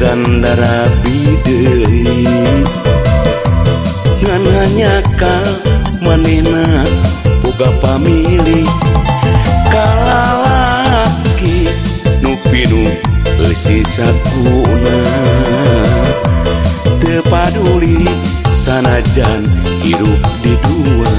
pirandarabidehi ngananyakal manena boga pamili. Kalalaki nupinu lesi sakuna. Tepaduli sanajan hirup di dua.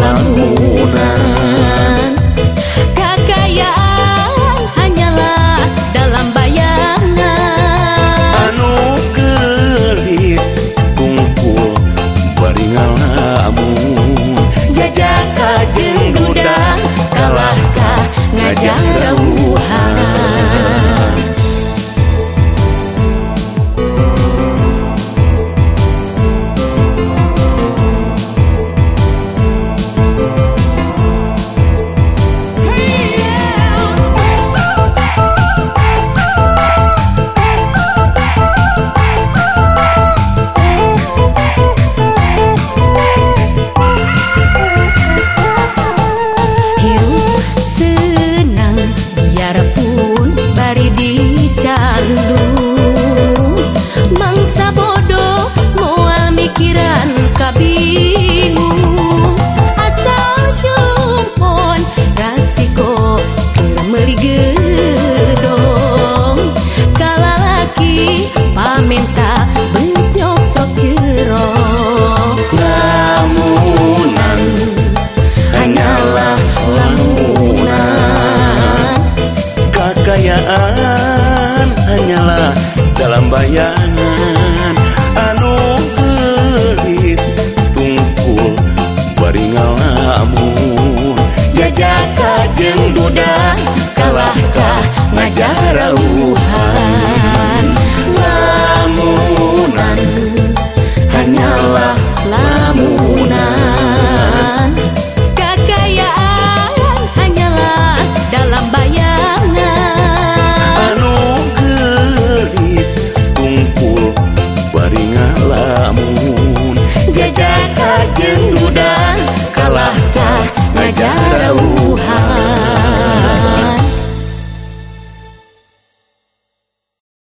浪无痕。kekayaan hanyalah dalam bayangan. Anu gelis tungkul baringal jajaka jeung duda kalahkah ngajar rauhan?